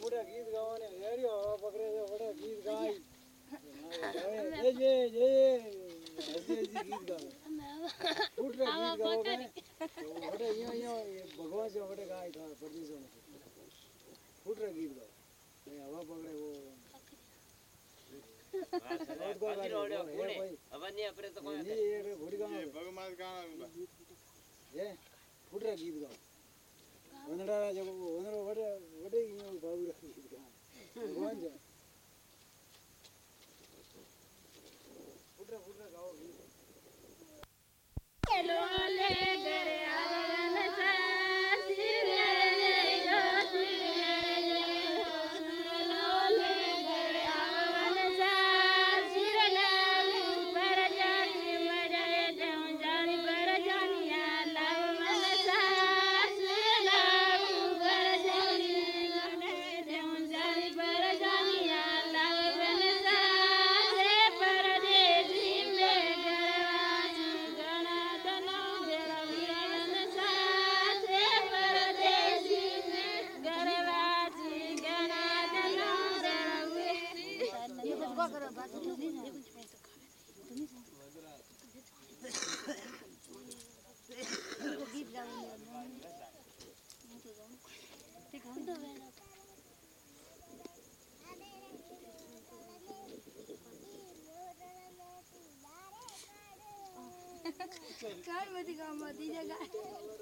મોટા મોટા ગીત ગાવાને હેર્યો હવા પકડે છે મોટા ગીત ગાય જય જય જય હસી હસી ગીત ગાવે ફૂટ રે ગીત ગાવો કે મોટે અહીંયા અહીંયા ભગવાન છે મોટે ગાય થા પરમેશ્વર ફૂટ રે ગીત ગાવ એ હવા પકડે વો ની એ ઘોડી ગાવ એ ફૂટ રે uwanja घर में दिखा मत जगह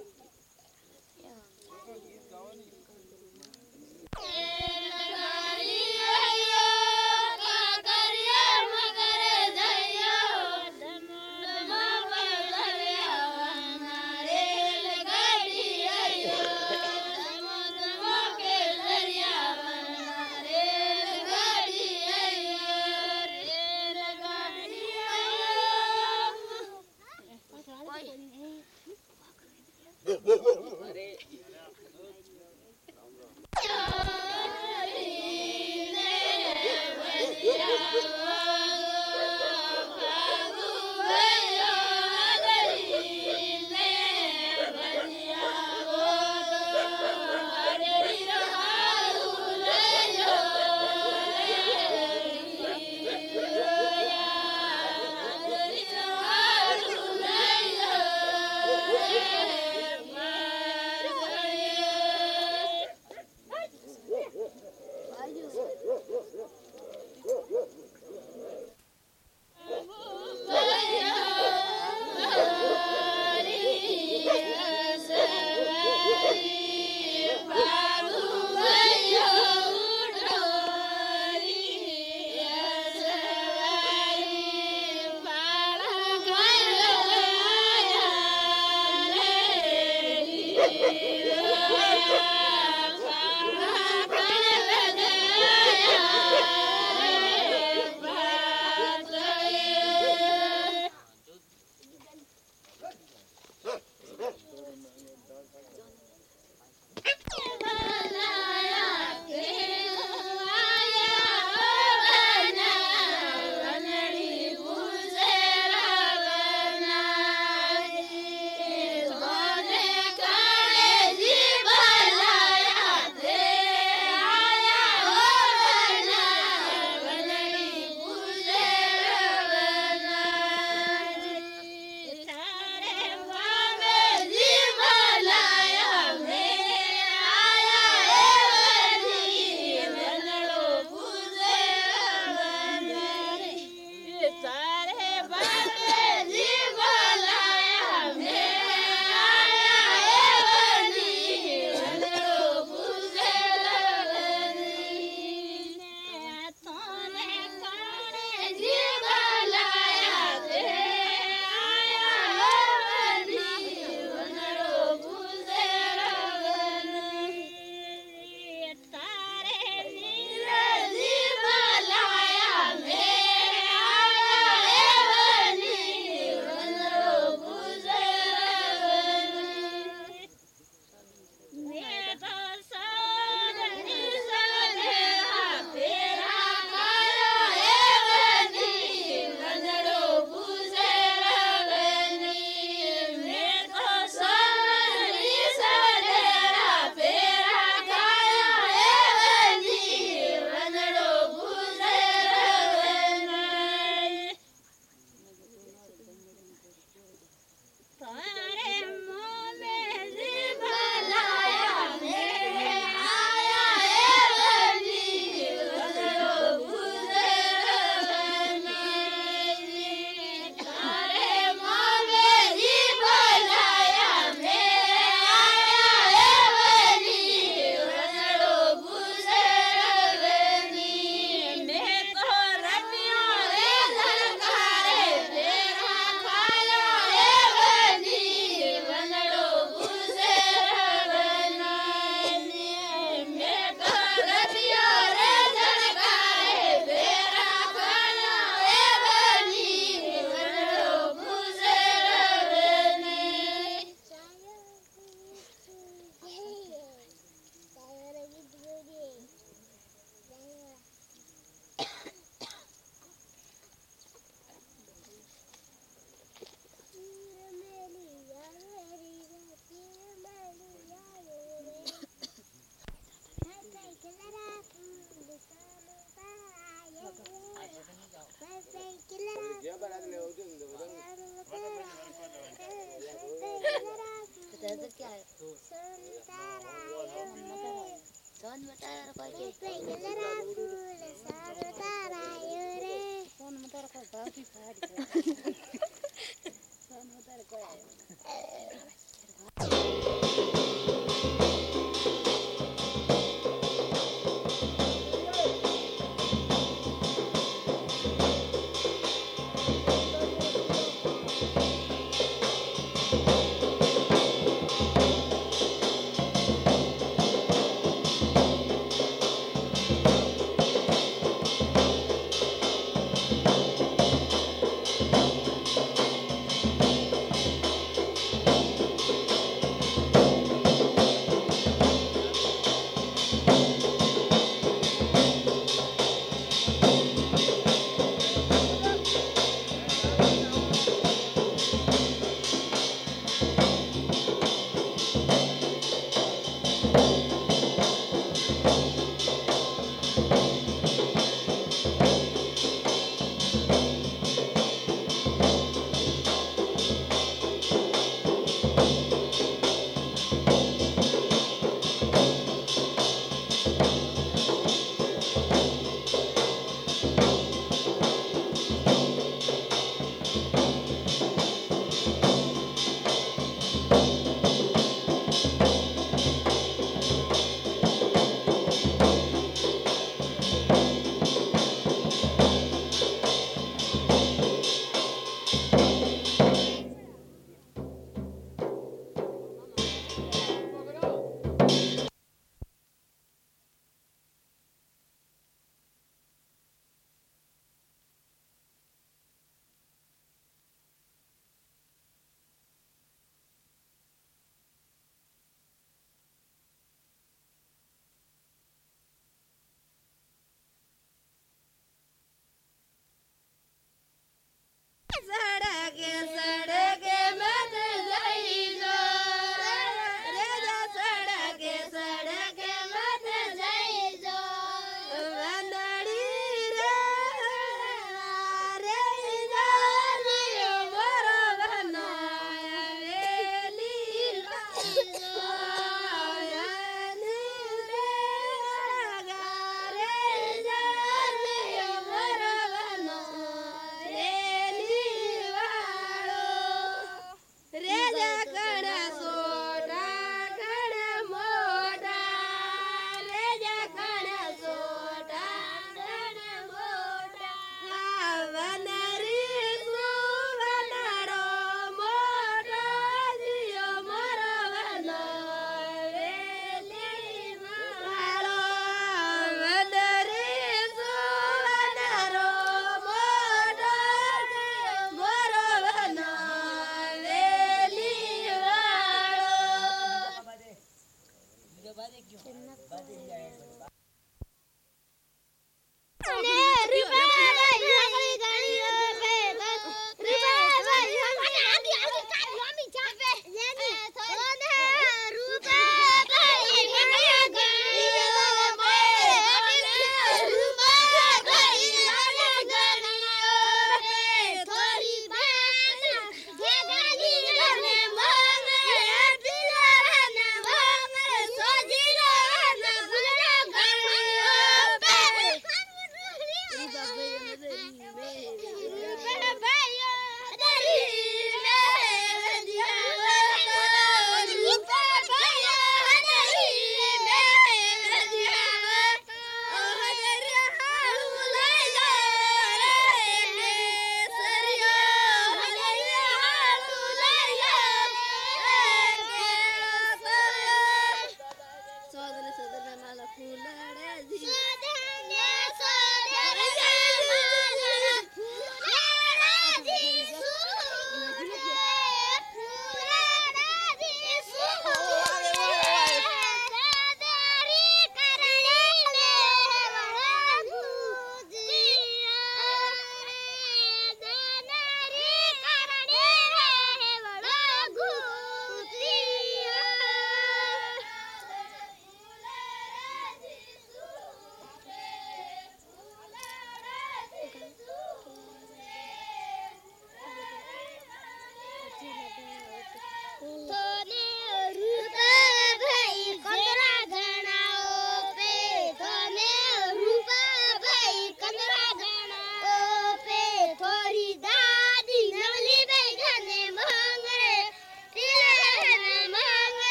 सुन्दर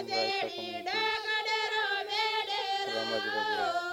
Sound Songwriter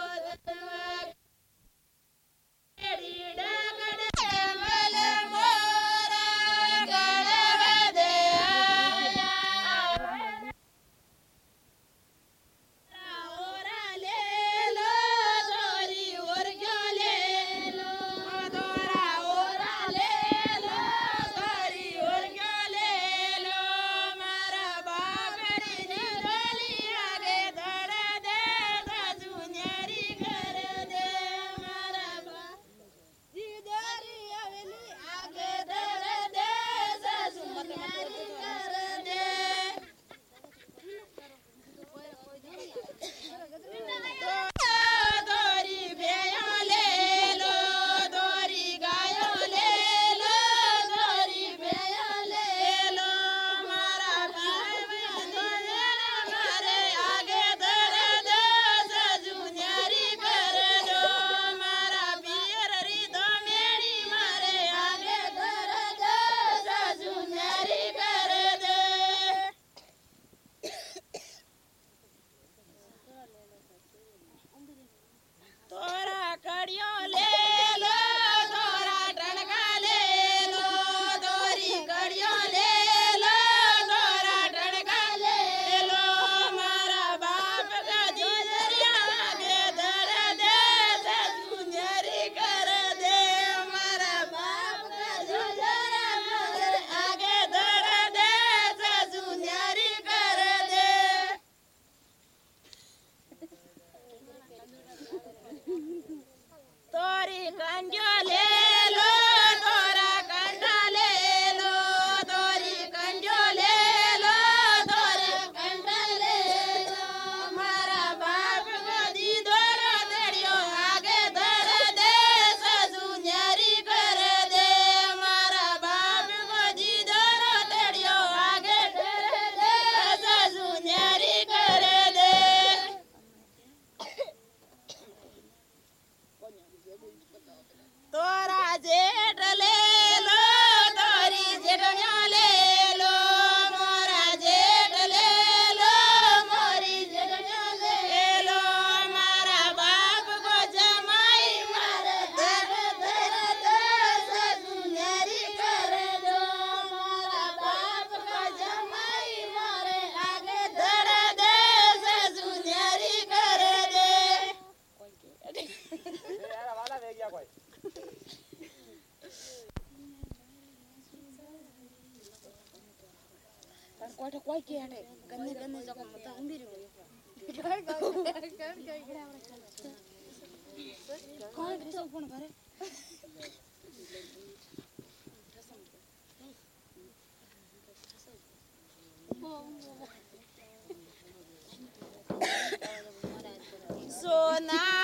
So now.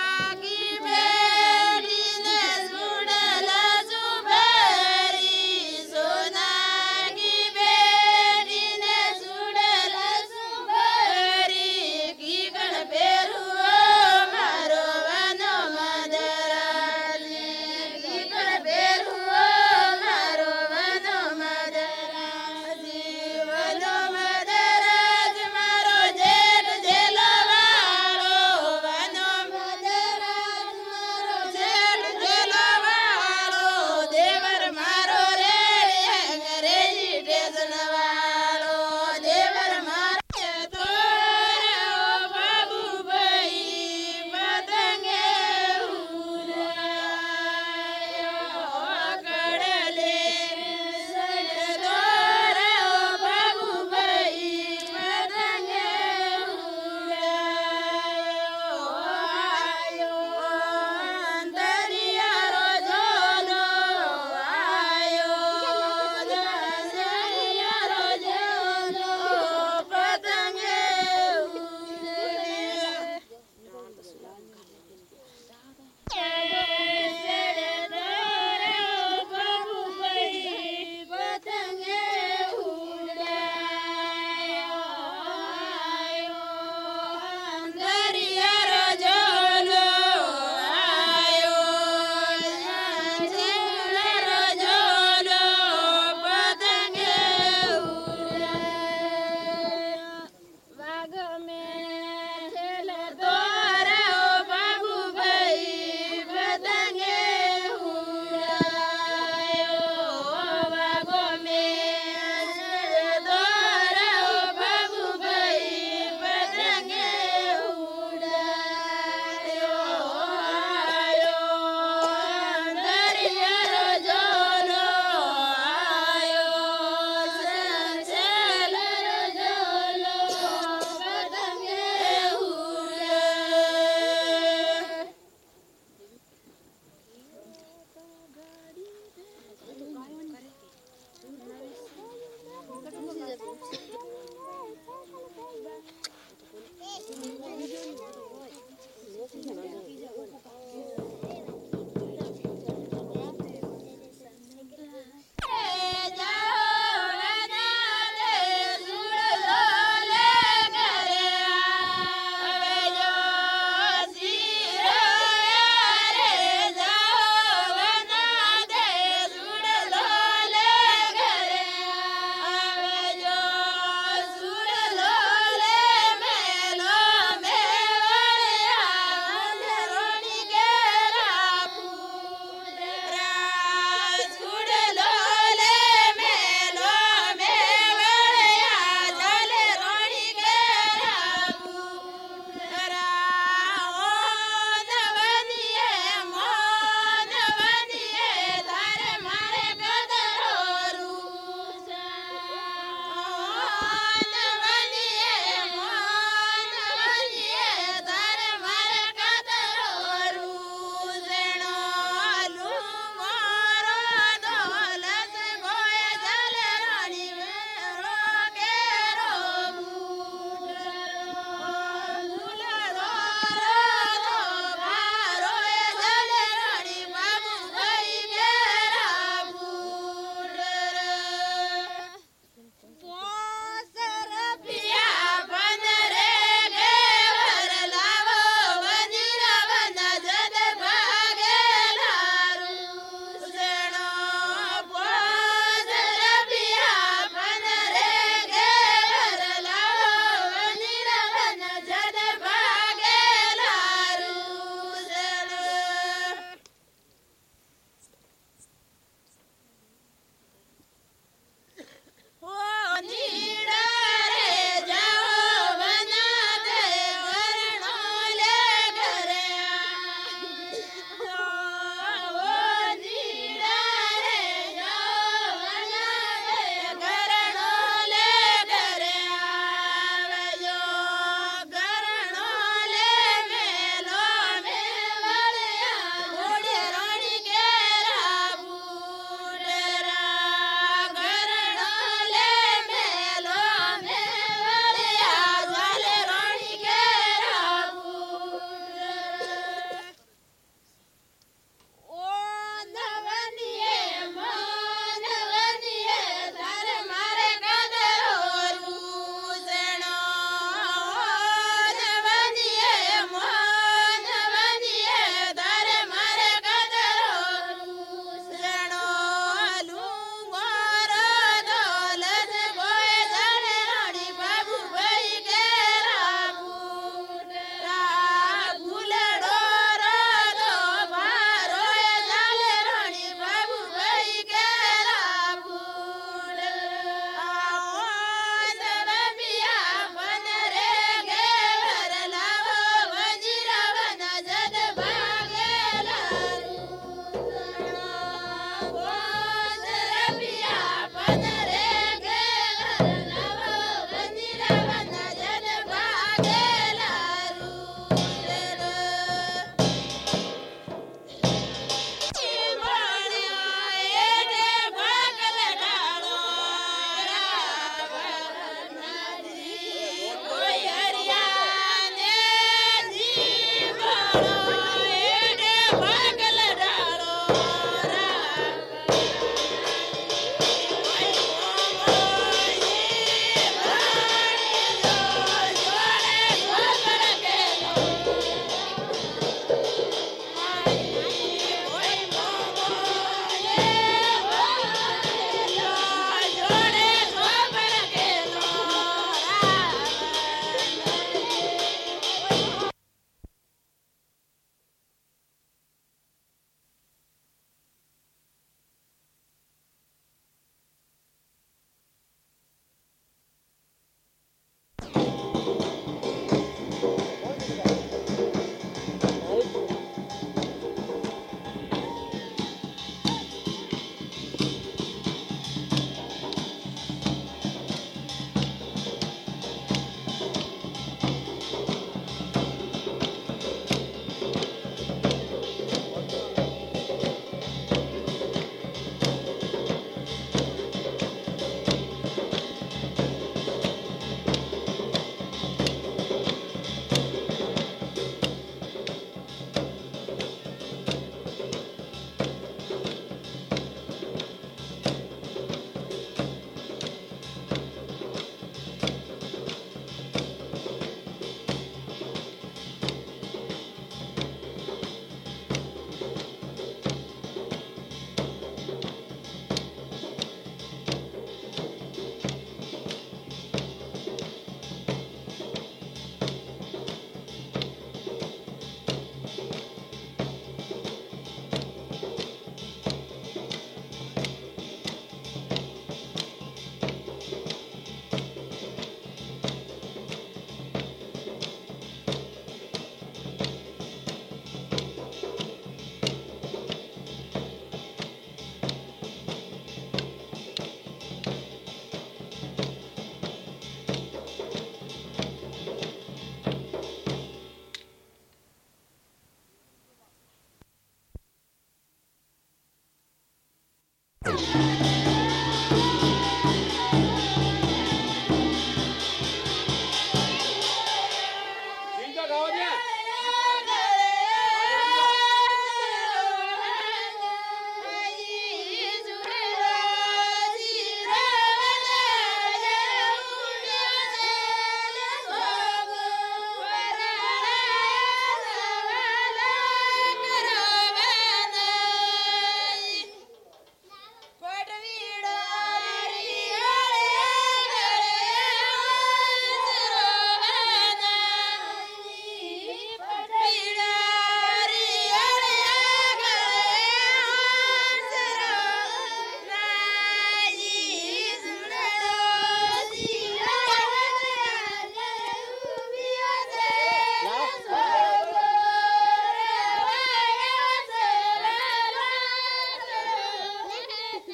Empowerment.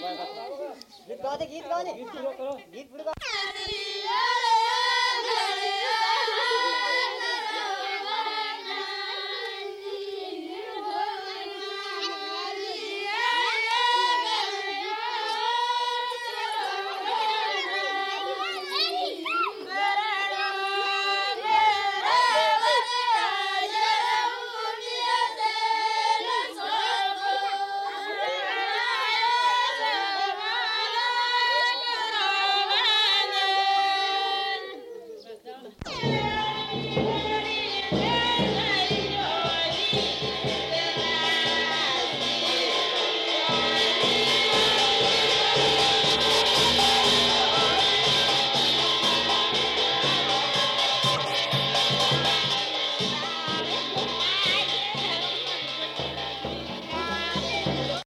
गीत गाओ दे गीत गाओ। दे गीत करो गीत पूरा गाओ.